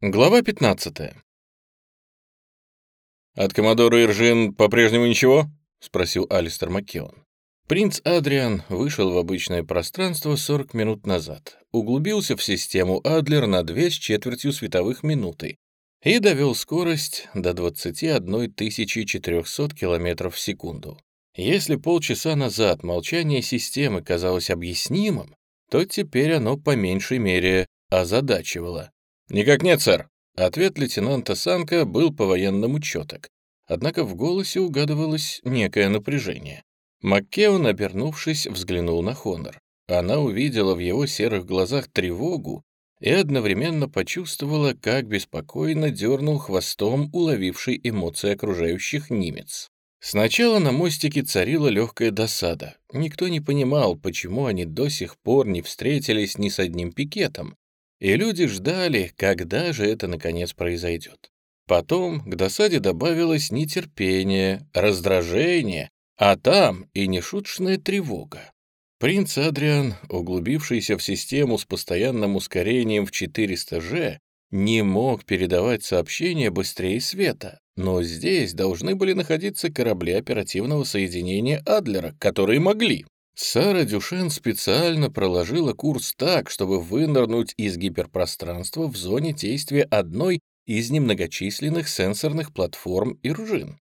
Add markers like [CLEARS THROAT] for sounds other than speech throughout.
Глава 15. «От коммодора Иржин по-прежнему ничего?» — спросил Алистер Маккеон. Принц Адриан вышел в обычное пространство 40 минут назад, углубился в систему Адлер на две с четвертью световых минуты и довел скорость до 21 400 км в секунду. Если полчаса назад молчание системы казалось объяснимым, то теперь оно по меньшей мере озадачивало. «Никак нет, сэр». Ответ лейтенанта Санка был по-военному четок, однако в голосе угадывалось некое напряжение. Маккеон, обернувшись, взглянул на Хонор. Она увидела в его серых глазах тревогу и одновременно почувствовала, как беспокойно дернул хвостом уловивший эмоции окружающих немец. Сначала на мостике царила легкая досада. Никто не понимал, почему они до сих пор не встретились ни с одним пикетом, и люди ждали, когда же это наконец произойдет. Потом к досаде добавилось нетерпение, раздражение, а там и нешуточная тревога. Принц Адриан, углубившийся в систему с постоянным ускорением в 400G, не мог передавать сообщения быстрее света, но здесь должны были находиться корабли оперативного соединения Адлера, которые могли. Сара Дюшен специально проложила курс так, чтобы вынырнуть из гиперпространства в зоне действия одной из немногочисленных сенсорных платформ Иржин.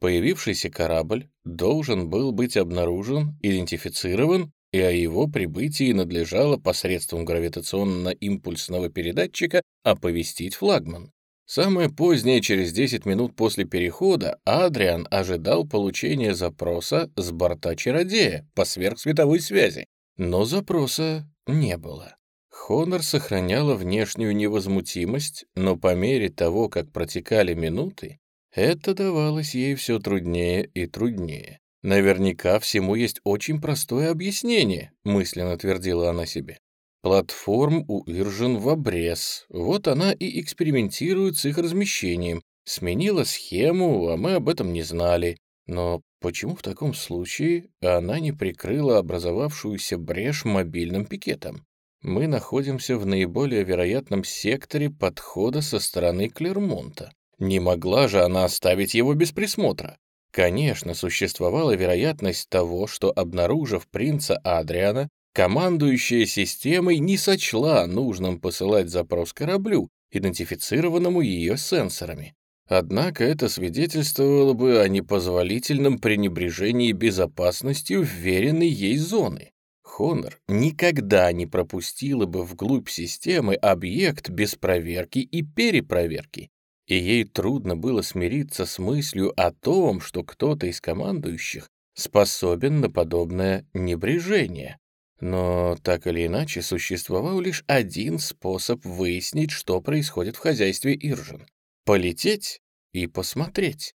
Появившийся корабль должен был быть обнаружен, идентифицирован, и о его прибытии надлежало посредством гравитационно-импульсного передатчика оповестить флагман. Самое позднее, через 10 минут после перехода, Адриан ожидал получения запроса с борта чародея по сверхсветовой связи. Но запроса не было. Хонор сохраняла внешнюю невозмутимость, но по мере того, как протекали минуты, это давалось ей все труднее и труднее. Наверняка всему есть очень простое объяснение, мысленно твердила она себе. Платформ у Иржин в обрез. Вот она и экспериментирует с их размещением. Сменила схему, а мы об этом не знали. Но почему в таком случае она не прикрыла образовавшуюся брешь мобильным пикетом? Мы находимся в наиболее вероятном секторе подхода со стороны Клермонта. Не могла же она оставить его без присмотра. Конечно, существовала вероятность того, что, обнаружив принца Адриана, Командующая системой не сочла нужным посылать запрос кораблю, идентифицированному ее сенсорами. Однако это свидетельствовало бы о непозволительном пренебрежении безопасностью вверенной ей зоны. Хонор никогда не пропустила бы вглубь системы объект без проверки и перепроверки, и ей трудно было смириться с мыслью о том, что кто-то из командующих способен на подобное небрежение. Но так или иначе существовал лишь один способ выяснить, что происходит в хозяйстве Иржин. Полететь и посмотреть.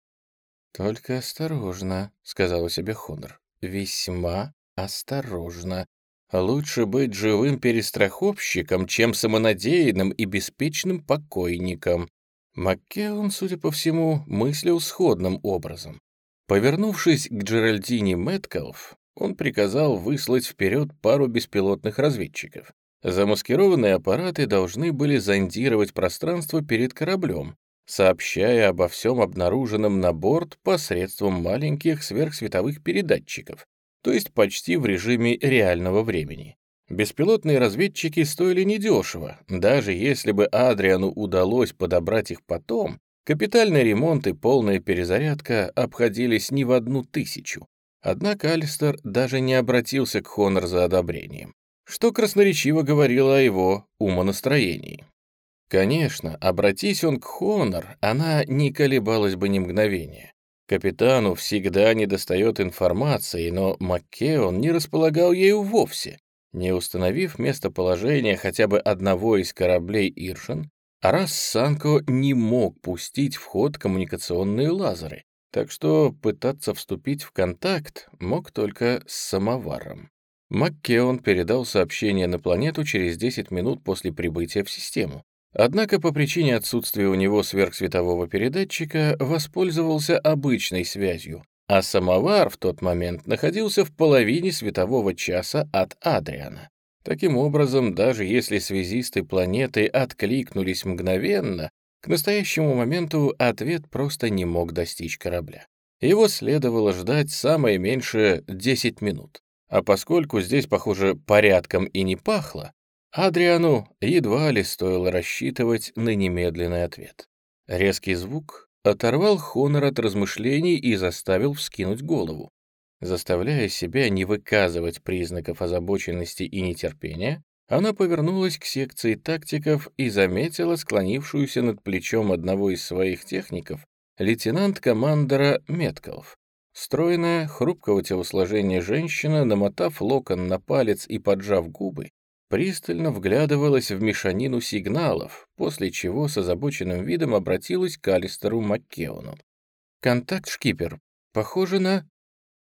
«Только осторожно», — сказала себе Хонор. «Весьма осторожно. Лучше быть живым перестраховщиком, чем самонадеянным и беспечным покойником». Маккеон, судя по всему, мыслил сходным образом. Повернувшись к Джеральдине Мэткалф, он приказал выслать вперед пару беспилотных разведчиков. Замаскированные аппараты должны были зондировать пространство перед кораблем, сообщая обо всем обнаруженном на борт посредством маленьких сверхсветовых передатчиков, то есть почти в режиме реального времени. Беспилотные разведчики стоили недешево, даже если бы Адриану удалось подобрать их потом, капитальный ремонт и полная перезарядка обходились не в одну тысячу. Однако Алистер даже не обратился к Хонор за одобрением, что красноречиво говорило о его умонастроении. Конечно, обратись он к Хонор, она не колебалась бы ни мгновения. Капитану всегда недостает информации, но Маккеон не располагал ею вовсе. Не установив местоположение хотя бы одного из кораблей Иршин, Арас Санко не мог пустить в ход коммуникационные лазеры, так что пытаться вступить в контакт мог только с самоваром. Маккеон передал сообщение на планету через 10 минут после прибытия в систему. Однако по причине отсутствия у него сверхсветового передатчика воспользовался обычной связью, а самовар в тот момент находился в половине светового часа от Адриана. Таким образом, даже если связисты планеты откликнулись мгновенно, к настоящему моменту ответ просто не мог достичь корабля. Его следовало ждать самое меньшее 10 минут. А поскольку здесь, похоже, порядком и не пахло, Адриану едва ли стоило рассчитывать на немедленный ответ. Резкий звук оторвал Хонор от размышлений и заставил вскинуть голову. Заставляя себя не выказывать признаков озабоченности и нетерпения, она повернулась к секции тактиков и заметила склонившуюся над плечом одного из своих техников лейтенант-командора Меткалф. Стройная, хрупкого телосложения женщина, намотав локон на палец и поджав губы, пристально вглядывалась в мешанину сигналов, после чего с озабоченным видом обратилась к Алистеру Маккеону. «Контакт, шкипер. Похоже на...»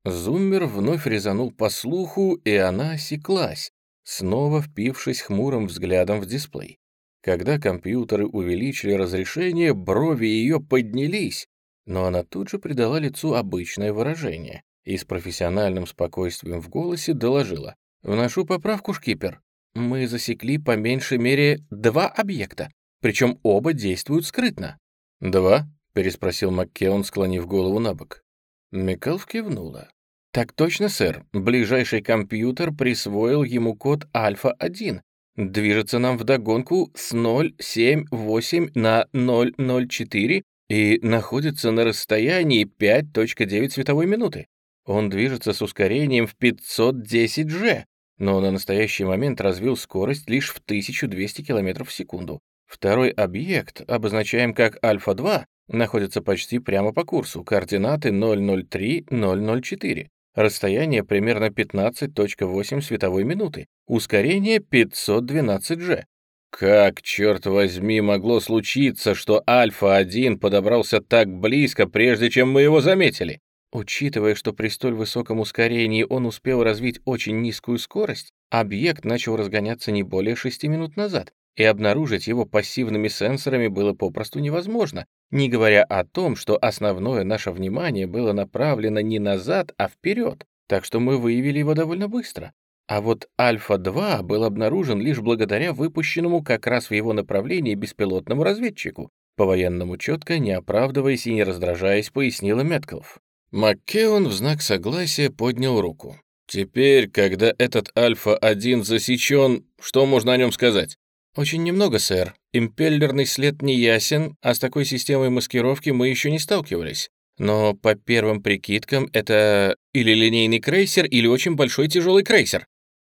Зуммер вновь резанул по слуху, и она осеклась, снова впившись хмурым взглядом в дисплей. Когда компьютеры увеличили разрешение, брови ее поднялись, но она тут же придала лицу обычное выражение и с профессиональным спокойствием в голосе доложила. «Вношу поправку, шкипер. Мы засекли по меньшей мере два объекта, причем оба действуют скрытно». «Два?» — переспросил Маккеон, склонив голову на бок. Микал кивнула. «Так точно, сэр. Ближайший компьютер присвоил ему код Альфа-1. Движется нам вдогонку с 078 на 004 и находится на расстоянии 5.9 световой минуты. Он движется с ускорением в 510 G, но на настоящий момент развил скорость лишь в 1200 км в секунду. Второй объект, обозначаем как Альфа-2, находится почти прямо по курсу, координаты 003-004. Расстояние примерно 15.8 световой минуты. Ускорение 512G. Как, черт возьми, могло случиться, что Альфа-1 подобрался так близко, прежде чем мы его заметили? Учитывая, что при столь высоком ускорении он успел развить очень низкую скорость, объект начал разгоняться не более 6 минут назад, и обнаружить его пассивными сенсорами было попросту невозможно, не говоря о том, что основное наше внимание было направлено не назад, а вперед, так что мы выявили его довольно быстро. А вот Альфа-2 был обнаружен лишь благодаря выпущенному как раз в его направлении беспилотному разведчику, по-военному четко, не оправдываясь и не раздражаясь, пояснила Меткалф. Маккеон в знак согласия поднял руку. «Теперь, когда этот Альфа-1 засечен, что можно о нем сказать?» «Очень немного, сэр. Импеллерный след не ясен, а с такой системой маскировки мы еще не сталкивались. Но по первым прикидкам это или линейный крейсер, или очень большой тяжелый крейсер».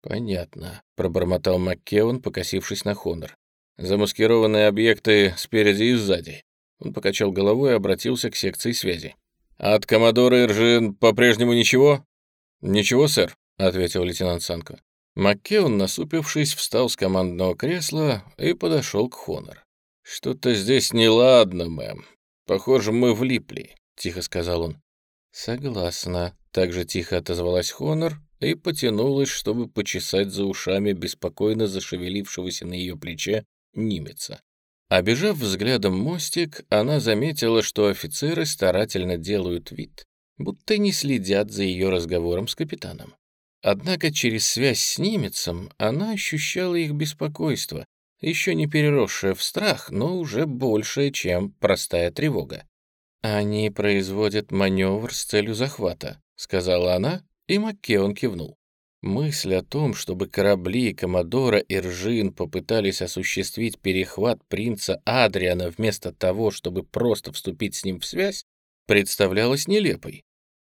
«Понятно», — пробормотал Маккеон, покосившись на Хонор. «Замаскированные объекты спереди и сзади». Он покачал головой и обратился к секции связи. «От коммодора Иржин по-прежнему ничего?» «Ничего, сэр», — ответил лейтенант Санко. Маккеон, насупившись, встал с командного кресла и подошел к Хонор. «Что-то здесь неладно, мэм. Похоже, мы влипли», — тихо сказал он. «Согласна», — также тихо отозвалась Хонор и потянулась, чтобы почесать за ушами беспокойно зашевелившегося на ее плече Нимеца. Обежав взглядом мостик, она заметила, что офицеры старательно делают вид, будто не следят за ее разговором с капитаном. Однако через связь с немецем она ощущала их беспокойство, еще не переросшее в страх, но уже большее, чем простая тревога. «Они производят маневр с целью захвата», — сказала она, и Маккеон кивнул. Мысль о том, чтобы корабли Комодора и Ржин попытались осуществить перехват принца Адриана вместо того, чтобы просто вступить с ним в связь, представлялась нелепой.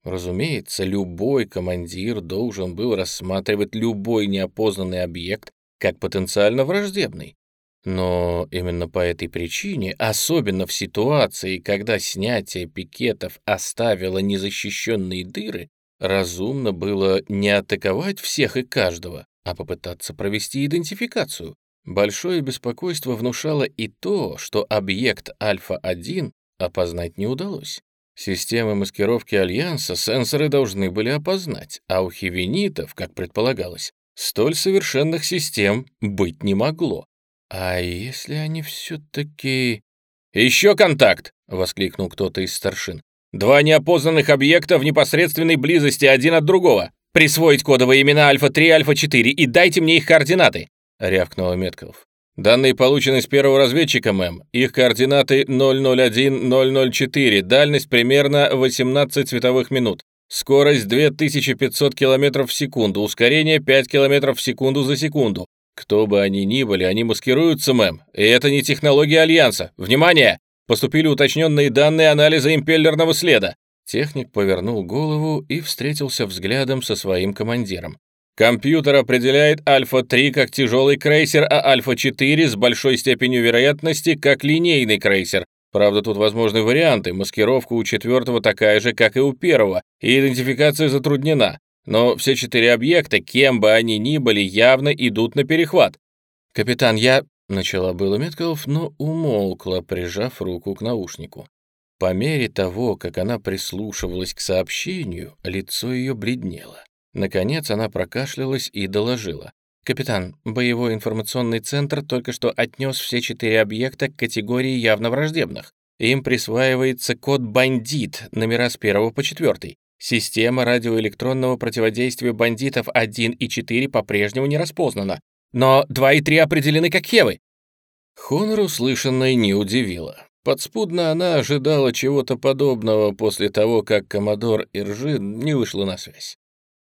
Разумеется, любой командир должен был рассматривать любой неопознанный объект как потенциально враждебный. Но именно по этой причине, особенно в ситуации, когда снятие пикетов оставило незащищенные дыры, разумно было не атаковать всех и каждого, а попытаться провести идентификацию. Большое беспокойство внушало и то, что объект Альфа-1 опознать не удалось. Системы маскировки Альянса сенсоры должны были опознать, а у хивенитов, как предполагалось, столь совершенных систем быть не могло. А если они все-таки... «Еще контакт!» — воскликнул кто-то из старшин. «Два неопознанных объекта в непосредственной близости один от другого. Присвоить кодовые имена Альфа-3 Альфа-4 и дайте мне их координаты!» — рявкнула Меткалф. Данные получены с первого разведчика, мэм. Их координаты 001-004, дальность примерно 18 световых минут. Скорость 2500 км в секунду, ускорение 5 км в секунду за секунду. Кто бы они ни были, они маскируются, мэм. И это не технология Альянса. Внимание! Поступили уточненные данные анализа импеллерного следа. Техник повернул голову и встретился взглядом со своим командиром. Компьютер определяет Альфа-3 как тяжелый крейсер, а Альфа-4 с большой степенью вероятности как линейный крейсер. Правда, тут возможны варианты. Маскировка у четвертого такая же, как и у первого, и идентификация затруднена. Но все четыре объекта, кем бы они ни были, явно идут на перехват. «Капитан, я...» — начала было Меткалов, но умолкла, прижав руку к наушнику. По мере того, как она прислушивалась к сообщению, лицо ее бледнело. Наконец она прокашлялась и доложила. «Капитан, боевой информационный центр только что отнес все четыре объекта к категории явно враждебных. Им присваивается код «Бандит», номера с первого по четвертый. Система радиоэлектронного противодействия бандитов 1 и 4 по-прежнему не распознана. Но 2 и 3 определены как Хевы. Хонор услышанное не удивило. Подспудно она ожидала чего-то подобного после того, как Комодор Иржин не вышла на связь.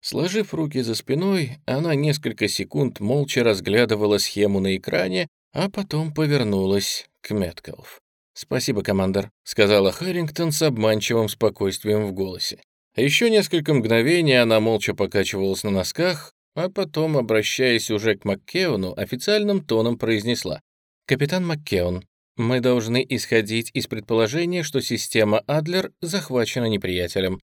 Сложив руки за спиной, она несколько секунд молча разглядывала схему на экране, а потом повернулась к Меткалф. «Спасибо, командор», — сказала Харрингтон с обманчивым спокойствием в голосе. Еще несколько мгновений она молча покачивалась на носках, а потом, обращаясь уже к Маккеону, официальным тоном произнесла. «Капитан Маккеон, мы должны исходить из предположения, что система Адлер захвачена неприятелем.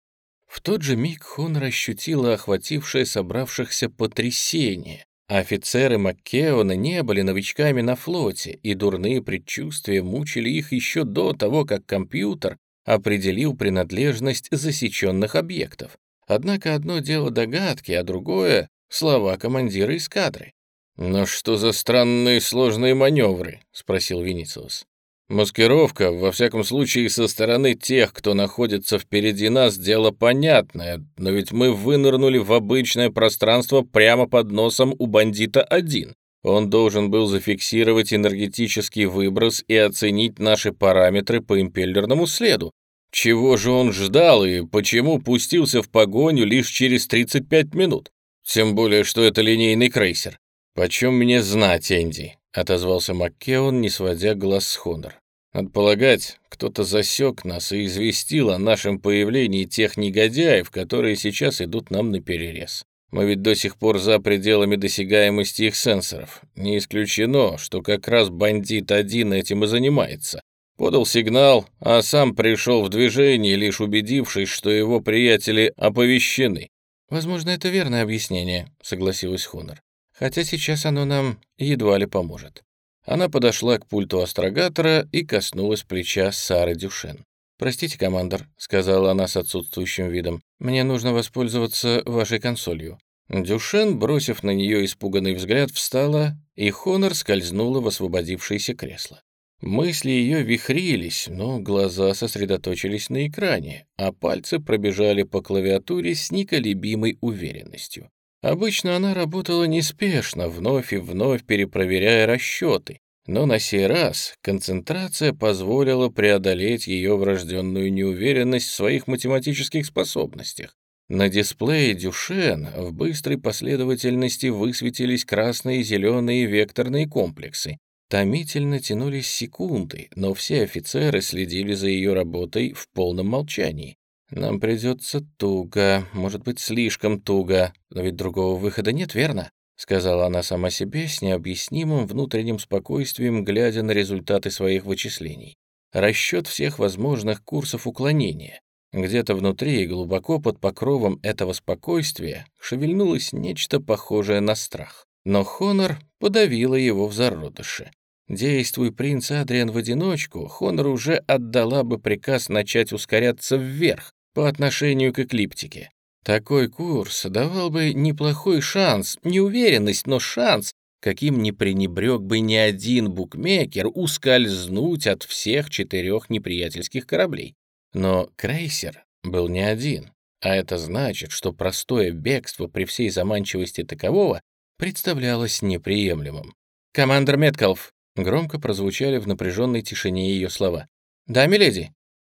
В тот же миг Хонор ощутила охватившее собравшихся потрясение. Офицеры Маккеона не были новичками на флоте, и дурные предчувствия мучили их еще до того, как компьютер определил принадлежность засеченных объектов. Однако одно дело догадки, а другое — слова командира эскадры. «Но что за странные сложные маневры?» — спросил Венициус. Маскировка, во всяком случае, со стороны тех, кто находится впереди нас, дело понятное, но ведь мы вынырнули в обычное пространство прямо под носом у бандита один. Он должен был зафиксировать энергетический выброс и оценить наши параметры по импеллерному следу. Чего же он ждал и почему пустился в погоню лишь через 35 минут? Тем более, что это линейный крейсер. «Почем мне знать, Энди?» — отозвался Маккеон, не сводя глаз с Хонор. Надо полагать, кто-то засек нас и известил о нашем появлении тех негодяев, которые сейчас идут нам на перерез. Мы ведь до сих пор за пределами досягаемости их сенсоров. Не исключено, что как раз бандит один этим и занимается. Подал сигнал, а сам пришел в движение, лишь убедившись, что его приятели оповещены. «Возможно, это верное объяснение», — согласилась Хонор. «Хотя сейчас оно нам едва ли поможет». Она подошла к пульту астрогатора и коснулась плеча Сары Дюшен. «Простите, командор», — сказала она с отсутствующим видом, «мне нужно воспользоваться вашей консолью». Дюшен, бросив на нее испуганный взгляд, встала, и Хонор скользнула в освободившееся кресло. Мысли ее вихрились, но глаза сосредоточились на экране, а пальцы пробежали по клавиатуре с неколебимой уверенностью. Обычно она работала неспешно, вновь и вновь перепроверяя расчеты, но на сей раз концентрация позволила преодолеть ее врожденную неуверенность в своих математических способностях. На дисплее Дюшен в быстрой последовательности высветились красные и зеленые векторные комплексы. Томительно тянулись секунды, но все офицеры следили за ее работой в полном молчании. «Нам придется туго, может быть, слишком туго, но ведь другого выхода нет, верно?» — сказала она сама себе с необъяснимым внутренним спокойствием, глядя на результаты своих вычислений. Расчет всех возможных курсов уклонения. Где-то внутри и глубоко под покровом этого спокойствия шевельнулось нечто похожее на страх. Но Хонор подавила его в зародыше. Действуй принц Адриан в одиночку, Хонор уже отдала бы приказ начать ускоряться вверх, по отношению к эклиптике. Такой курс давал бы неплохой шанс, не уверенность, но шанс, каким не пренебрег бы ни один букмекер ускользнуть от всех четырех неприятельских кораблей. Но крейсер был не один. А это значит, что простое бегство при всей заманчивости такового представлялось неприемлемым. «Командор Меткалф!» — громко прозвучали в напряженной тишине ее слова. «Да, миледи?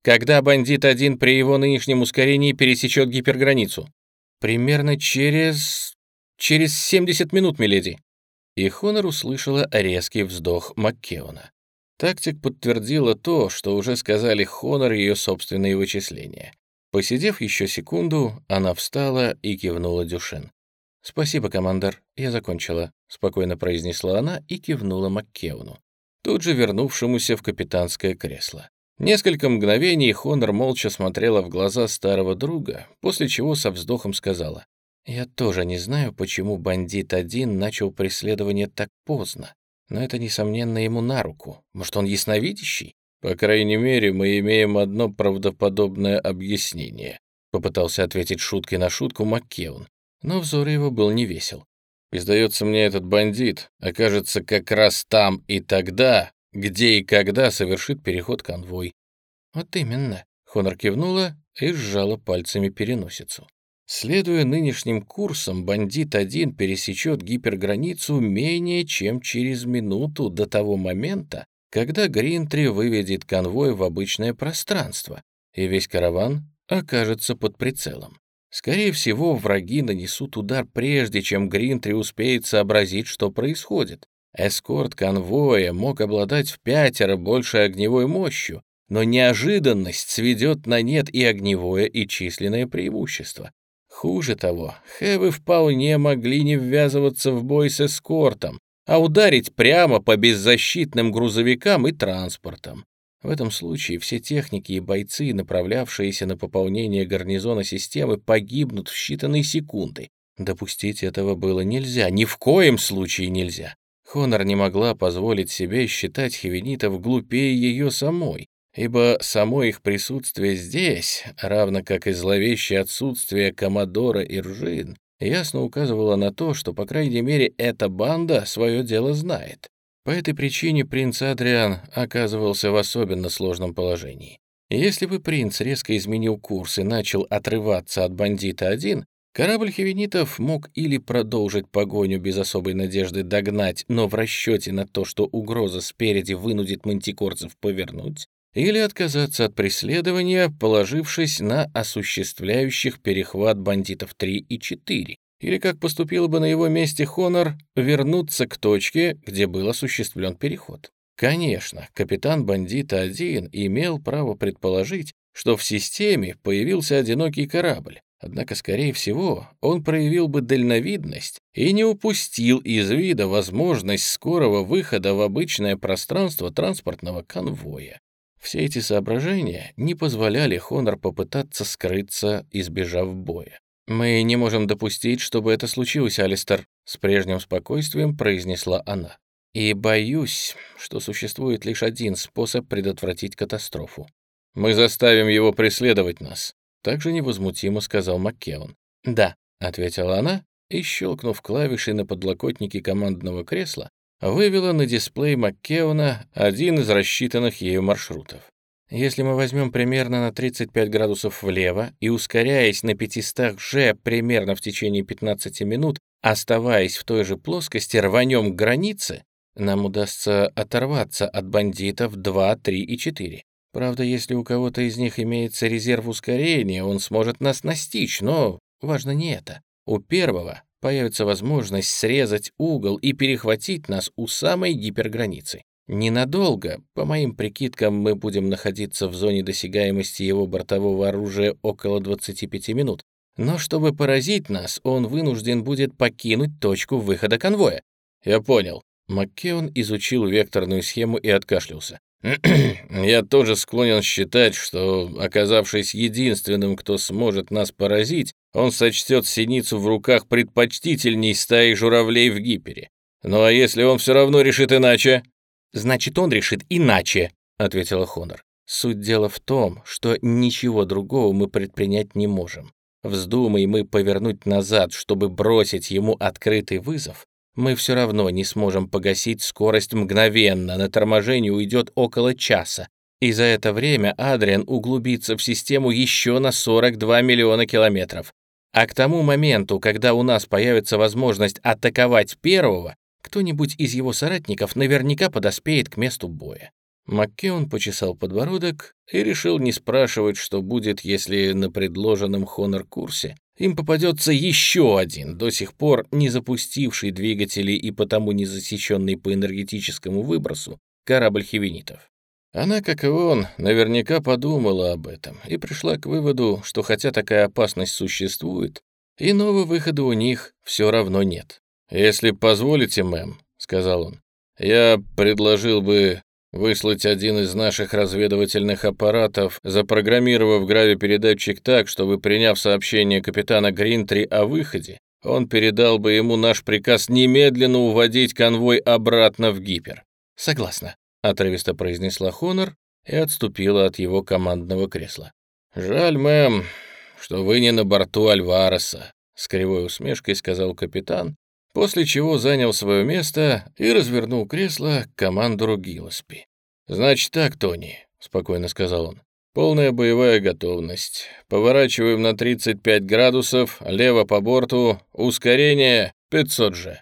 Когда бандит один при его нынешнем ускорении пересечет гиперграницу?» «Примерно через... через 70 минут, миледи». И Хонор услышала резкий вздох Маккеона. Тактик подтвердила то, что уже сказали Хонор и ее собственные вычисления. Посидев еще секунду, она встала и кивнула Дюшен. «Спасибо, командор, я закончила», — спокойно произнесла она и кивнула Маккеуну, тут же вернувшемуся в капитанское кресло. Несколько мгновений Хонор молча смотрела в глаза старого друга, после чего со вздохом сказала, «Я тоже не знаю, почему бандит один начал преследование так поздно, но это, несомненно, ему на руку. Может, он ясновидящий?» «По крайней мере, мы имеем одно правдоподобное объяснение», попытался ответить шуткой на шутку Маккеун, но взор его был невесел. «И сдается мне, этот бандит окажется как раз там и тогда, где и когда совершит переход конвой». «Вот именно», — Хонор кивнула и сжала пальцами переносицу. Следуя нынешним курсам, бандит один пересечет гиперграницу менее чем через минуту до того момента, когда Гринтри выведет конвой в обычное пространство, и весь караван окажется под прицелом. Скорее всего, враги нанесут удар прежде, чем Гринтри успеет сообразить, что происходит. Эскорт конвоя мог обладать в пятеро большей огневой мощью, но неожиданность сведет на нет и огневое, и численное преимущество. Хуже того, Хэвы вполне могли не ввязываться в бой с эскортом, а ударить прямо по беззащитным грузовикам и транспортам. В этом случае все техники и бойцы, направлявшиеся на пополнение гарнизона системы, погибнут в считанные секунды. Допустить этого было нельзя, ни в коем случае нельзя. Хонор не могла позволить себе считать хивенитов глупее ее самой, ибо само их присутствие здесь, равно как и зловещее отсутствие Комодора и Ржин, ясно указывала на то, что, по крайней мере, эта банда свое дело знает. По этой причине принц Адриан оказывался в особенно сложном положении. Если бы принц резко изменил курс и начал отрываться от бандита один, корабль хивенитов мог или продолжить погоню без особой надежды догнать, но в расчете на то, что угроза спереди вынудит мантикорцев повернуть, или отказаться от преследования, положившись на осуществляющих перехват бандитов 3 и 4, или, как поступил бы на его месте Хонор, вернуться к точке, где был осуществлен переход. Конечно, капитан бандита 1 имел право предположить, что в системе появился одинокий корабль, однако, скорее всего, он проявил бы дальновидность и не упустил из вида возможность скорого выхода в обычное пространство транспортного конвоя. Все эти соображения не позволяли Хонор попытаться скрыться, избежав боя. «Мы не можем допустить, чтобы это случилось, Алистер», — с прежним спокойствием произнесла она. «И боюсь, что существует лишь один способ предотвратить катастрофу. Мы заставим его преследовать нас», — также невозмутимо сказал Маккеон. «Да», — ответила она, и, щелкнув клавишей на подлокотнике командного кресла, вывела на дисплей Маккеона один из рассчитанных ею маршрутов. Если мы возьмем примерно на 35 градусов влево и, ускоряясь на 500 же примерно в течение 15 минут, оставаясь в той же плоскости, рванем к границе, нам удастся оторваться от бандитов 2, 3 и 4. Правда, если у кого-то из них имеется резерв ускорения, он сможет нас настичь, но важно не это. У первого появится возможность срезать угол и перехватить нас у самой гиперграницы. Ненадолго, по моим прикидкам, мы будем находиться в зоне досягаемости его бортового оружия около 25 минут. Но чтобы поразить нас, он вынужден будет покинуть точку выхода конвоя. Я понял. Маккеон изучил векторную схему и откашлялся. [CLEARS THROAT] Я тоже склонен считать, что, оказавшись единственным, кто сможет нас поразить, он сочтет синицу в руках предпочтительней стаи журавлей в гипере. Ну а если он все равно решит иначе? Значит, он решит иначе, ответила Хонор. Суть дела в том, что ничего другого мы предпринять не можем. Вздумай мы повернуть назад, чтобы бросить ему открытый вызов, мы все равно не сможем погасить скорость мгновенно, на торможение уйдет около часа. И за это время Адриан углубится в систему еще на 42 миллиона километров. А к тому моменту, когда у нас появится возможность атаковать первого, кто-нибудь из его соратников наверняка подоспеет к месту боя. Маккеон почесал подбородок и решил не спрашивать, что будет, если на предложенном Хонор-курсе им попадется еще один, до сих пор не запустивший двигатели и потому не засеченный по энергетическому выбросу, корабль хивенитов. Она, как и он, наверняка подумала об этом и пришла к выводу, что хотя такая опасность существует, иного выхода у них все равно нет. «Если позволите, мэм», — сказал он, — «я предложил бы выслать один из наших разведывательных аппаратов, запрограммировав гравипередатчик так, чтобы, приняв сообщение капитана Гринтри о выходе, он передал бы ему наш приказ немедленно уводить конвой обратно в гипер. Согласна. — отрывисто произнесла Хонор и отступила от его командного кресла. «Жаль, мэм, что вы не на борту Альвареса», — с кривой усмешкой сказал капитан, после чего занял свое место и развернул кресло к командору Гиллеспи. «Значит так, Тони», — спокойно сказал он. «Полная боевая готовность. Поворачиваем на 35 градусов, лево по борту, ускорение 500 же».